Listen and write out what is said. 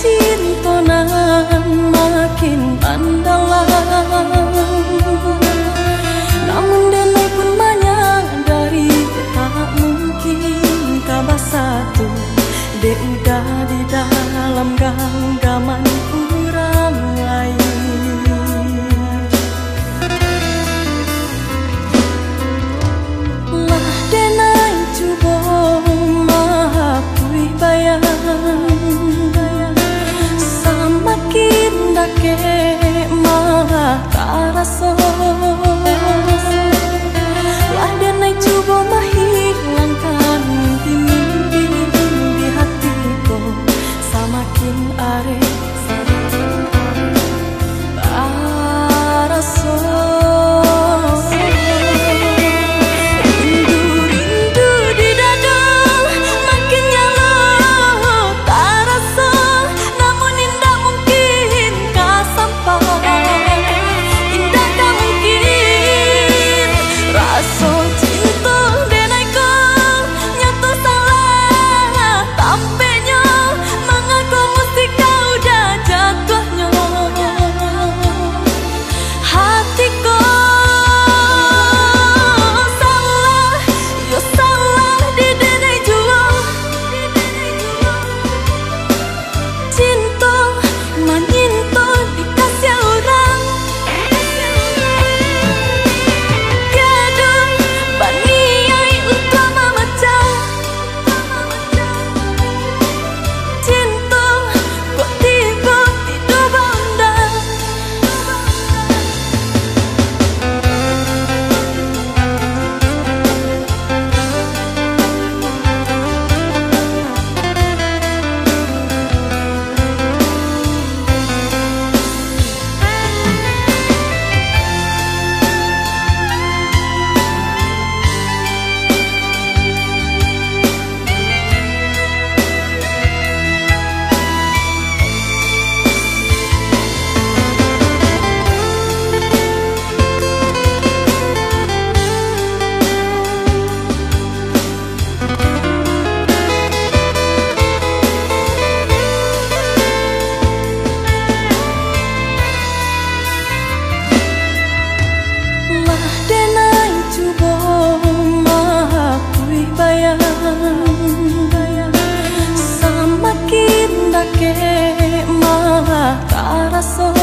cinta corazón